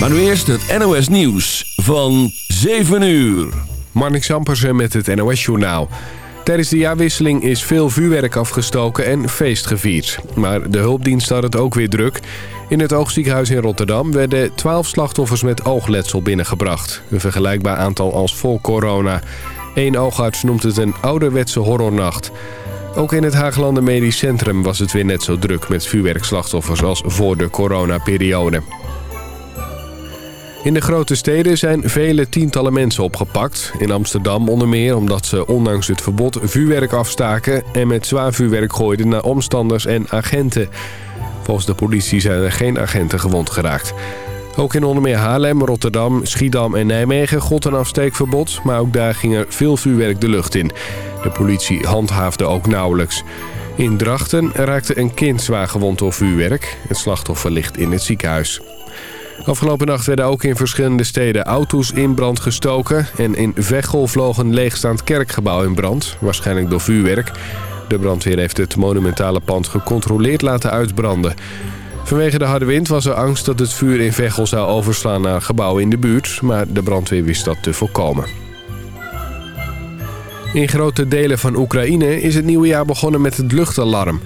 Maar nu eerst het NOS Nieuws van 7 uur. Marnik Sampersen met het NOS Journaal. Tijdens de jaarwisseling is veel vuurwerk afgestoken en feest gevierd. Maar de hulpdienst had het ook weer druk. In het oogziekenhuis in Rotterdam werden 12 slachtoffers met oogletsel binnengebracht. Een vergelijkbaar aantal als voor corona. Eén oogarts noemt het een ouderwetse horrornacht. Ook in het Haaglanden Medisch Centrum was het weer net zo druk met vuurwerkslachtoffers als voor de coronaperiode. In de grote steden zijn vele tientallen mensen opgepakt. In Amsterdam onder meer omdat ze ondanks het verbod vuurwerk afstaken... en met zwaar vuurwerk gooiden naar omstanders en agenten. Volgens de politie zijn er geen agenten gewond geraakt. Ook in onder meer Haarlem, Rotterdam, Schiedam en Nijmegen gold een afsteekverbod... maar ook daar ging er veel vuurwerk de lucht in. De politie handhaafde ook nauwelijks. In Drachten raakte een kind zwaar gewond door vuurwerk. Het slachtoffer ligt in het ziekenhuis. Afgelopen nacht werden ook in verschillende steden auto's in brand gestoken... en in Veghel vloog een leegstaand kerkgebouw in brand, waarschijnlijk door vuurwerk. De brandweer heeft het monumentale pand gecontroleerd laten uitbranden. Vanwege de harde wind was er angst dat het vuur in Veghel zou overslaan naar gebouwen in de buurt... maar de brandweer wist dat te voorkomen. In grote delen van Oekraïne is het nieuwe jaar begonnen met het luchtalarm...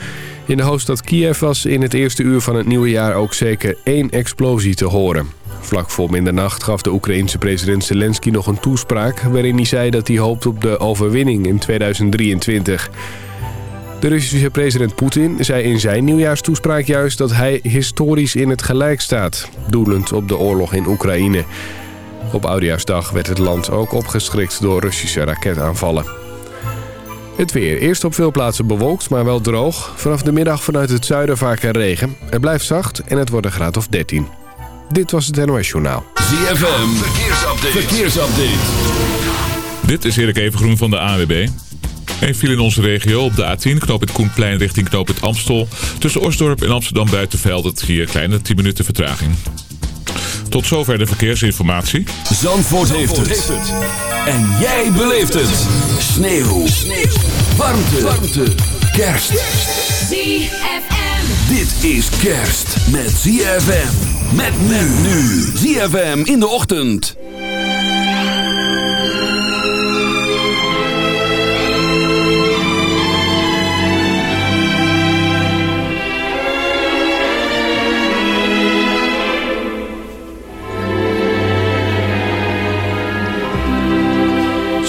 In de hoofdstad Kiev was in het eerste uur van het nieuwe jaar ook zeker één explosie te horen. Vlak voor middernacht gaf de Oekraïense president Zelensky nog een toespraak... waarin hij zei dat hij hoopt op de overwinning in 2023. De Russische president Poetin zei in zijn nieuwjaarstoespraak juist... dat hij historisch in het gelijk staat, doelend op de oorlog in Oekraïne. Op Oudejaarsdag werd het land ook opgeschrikt door Russische raketaanvallen. Het weer. Eerst op veel plaatsen bewolkt, maar wel droog. Vanaf de middag vanuit het zuiden vaker regen. Het blijft zacht en het wordt een graad of 13. Dit was het NOS Journaal. ZFM. Verkeersupdate. Verkeersupdate. Dit is Erik Evengroen van de AWB. Een viel in onze regio op de A10, knoop het Koenplein richting knoop het Amstel. Tussen Osdorp en Amsterdam Buitenveld het hier kleine 10 minuten vertraging. Tot zover de verkeersinformatie. Zandvoort, heeft, het. En jij beleeft het. Sneeuw. Sneeuw. Warmte. Warmte. Kerst. ZFM. Dit is kerst met ZFM. Met men nu. ZFM in de ochtend.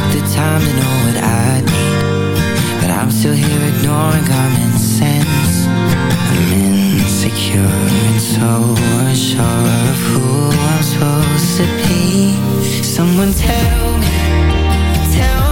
took the time to know what I need. But I'm still here ignoring common sense. I'm insecure and so unsure of who I'm supposed to be. Someone tell me, tell me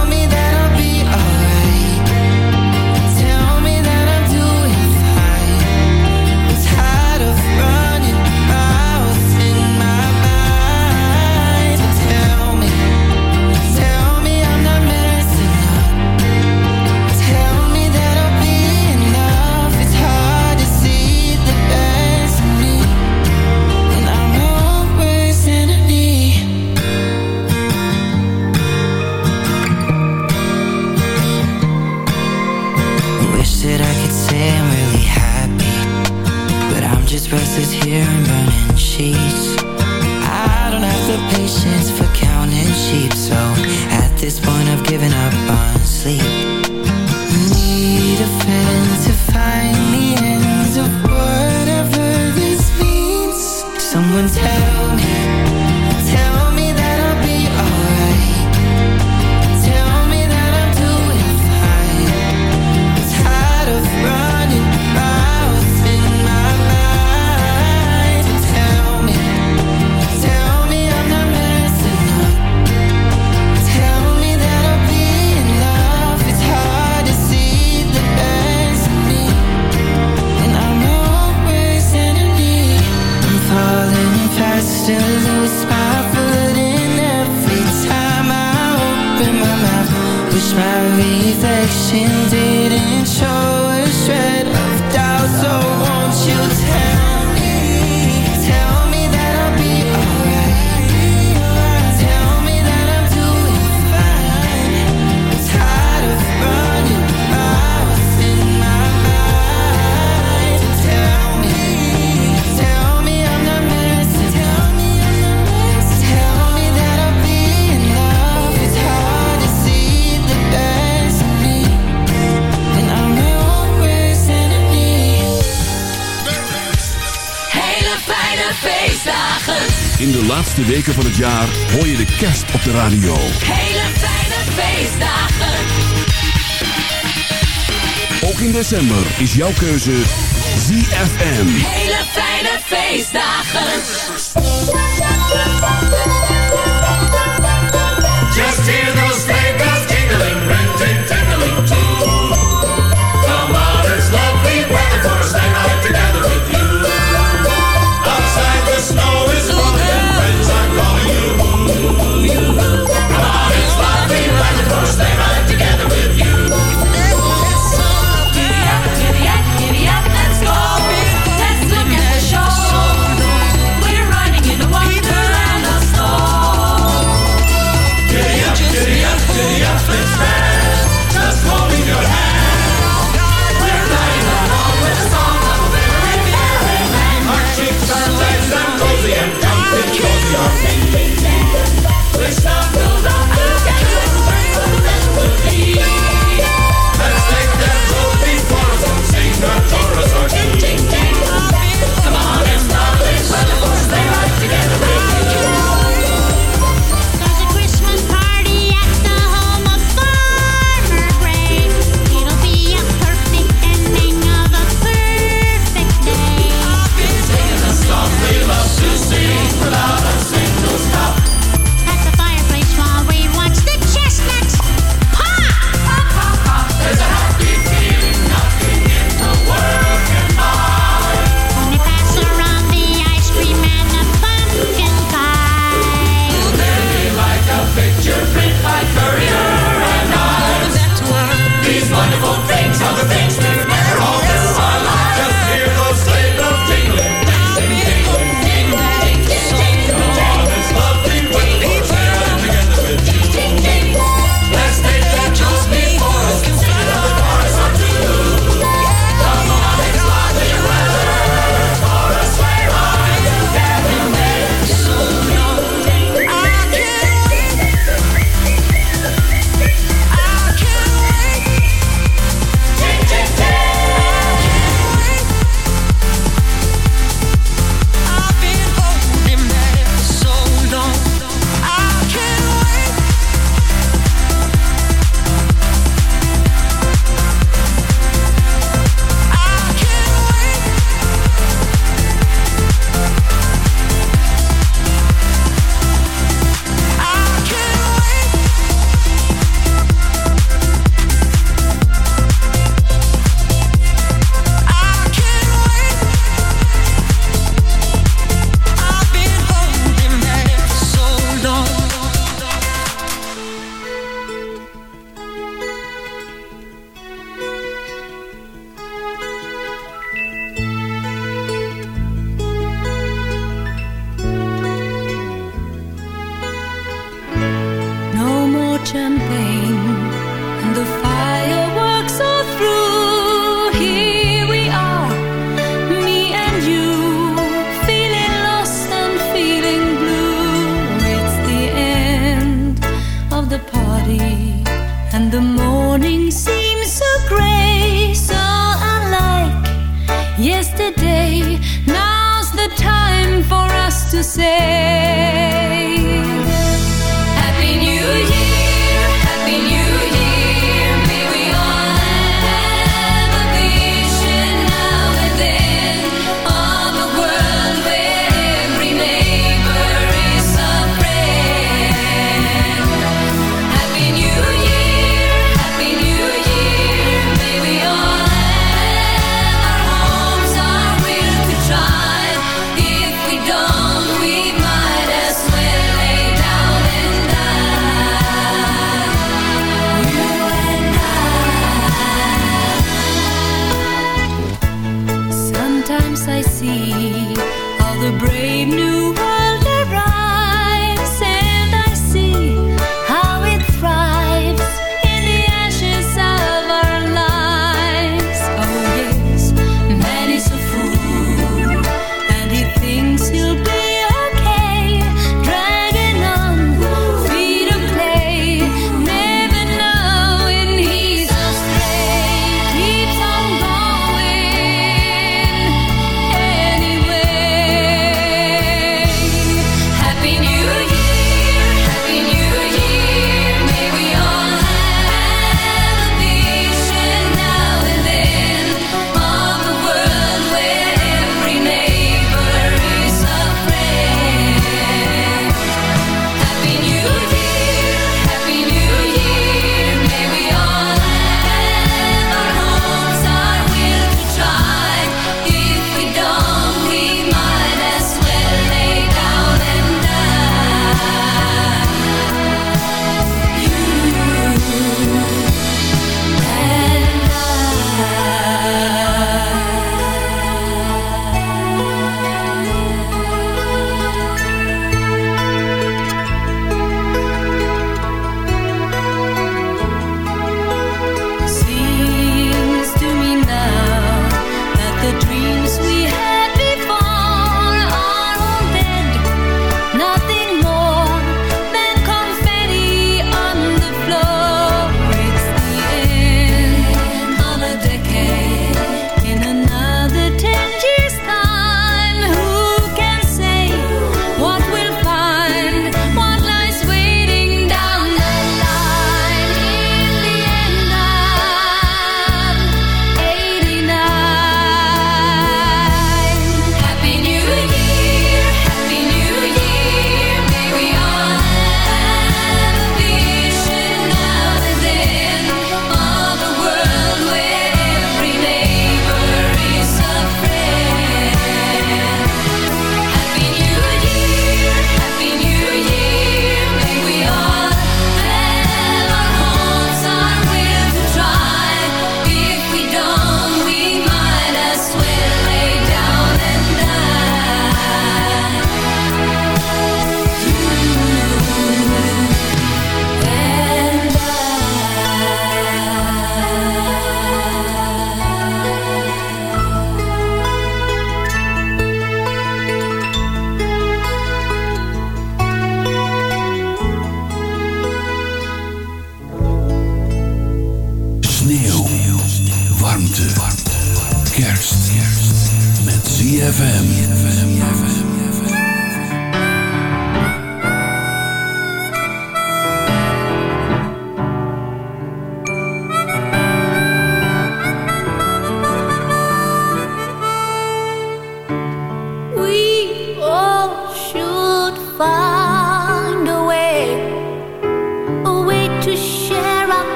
weken van het jaar hoor je de kerst op de radio. Hele fijne feestdagen. Ook in december is jouw keuze ZFM. Hele fijne feestdagen. Just hear those sleigh bells jingling, ring ting tingling too. Come on, it's lovely weather Let's look at the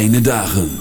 fijne dagen.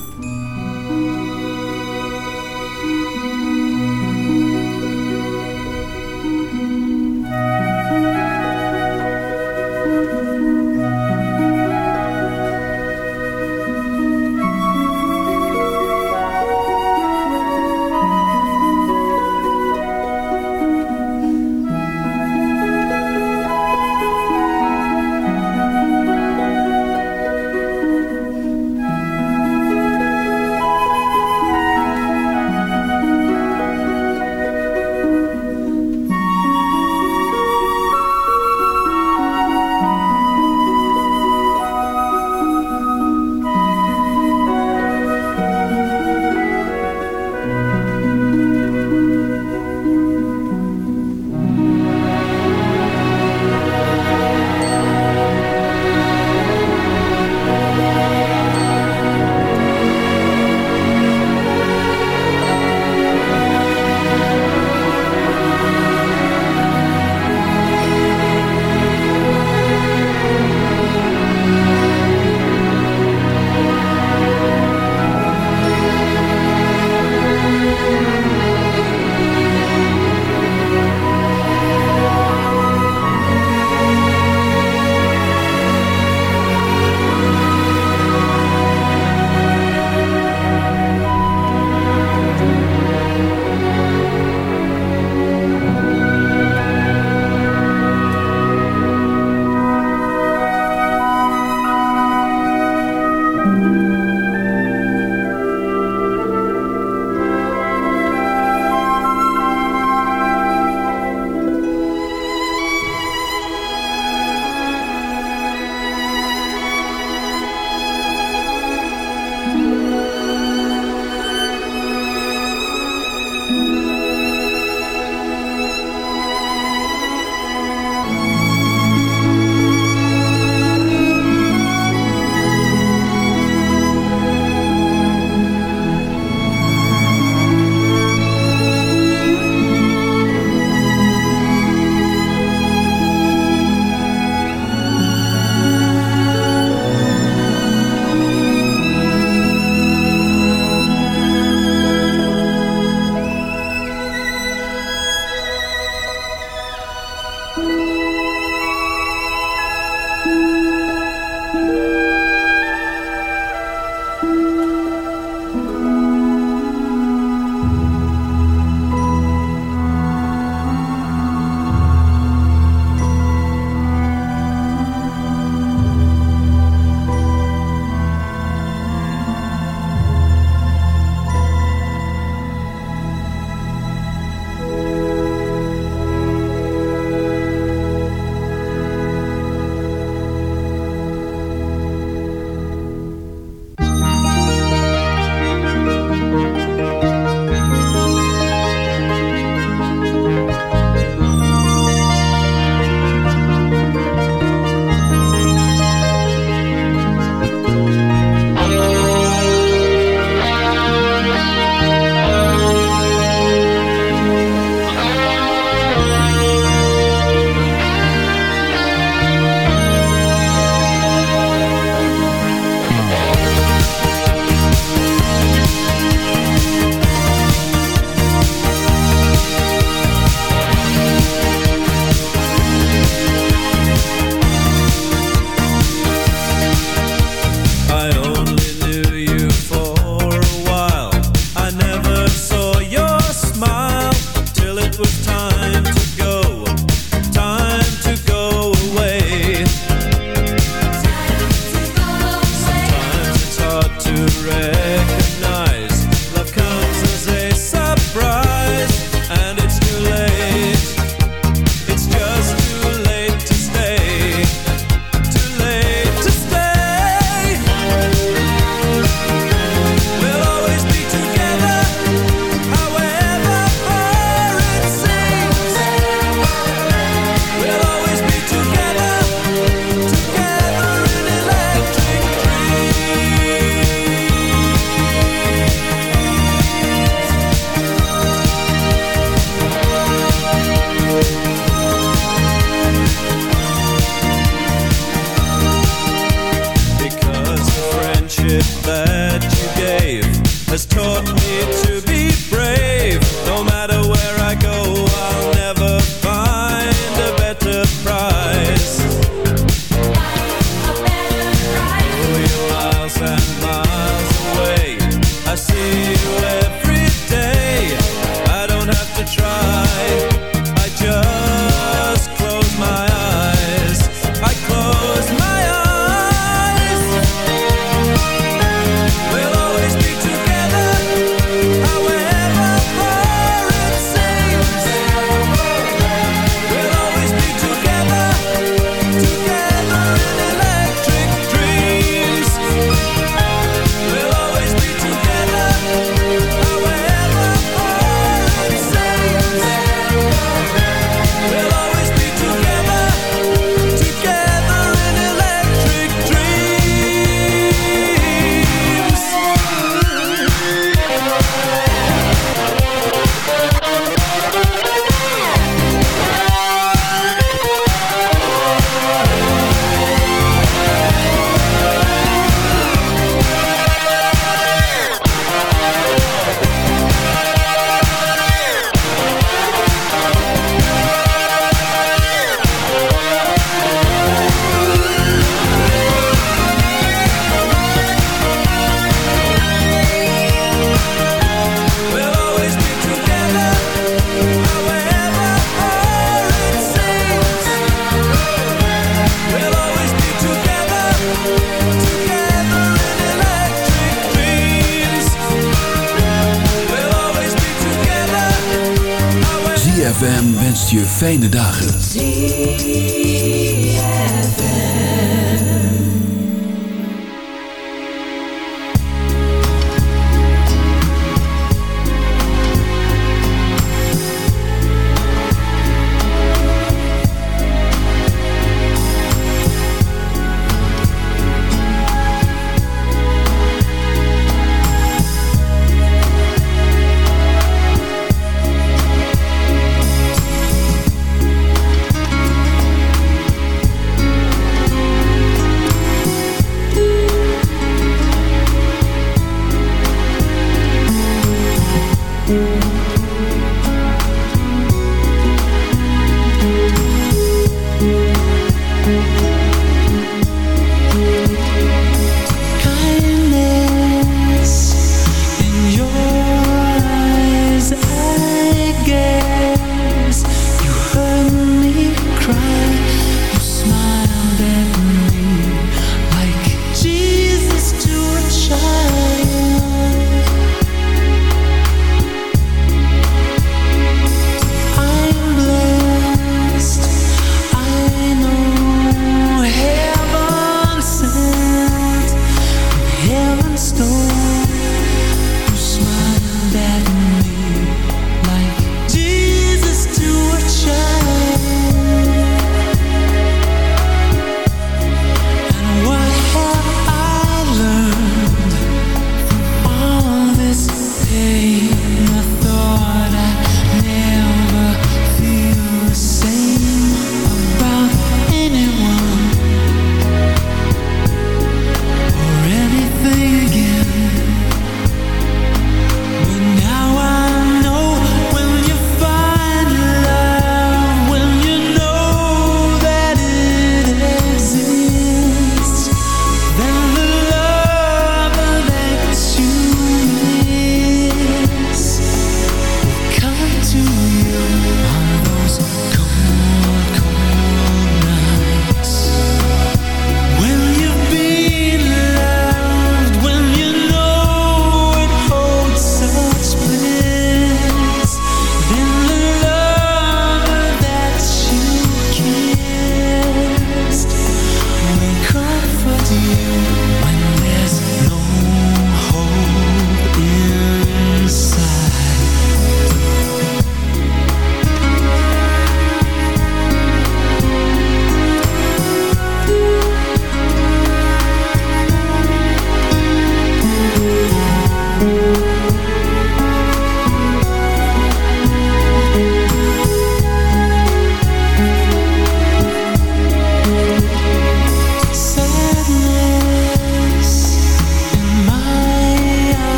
Fijne dagen.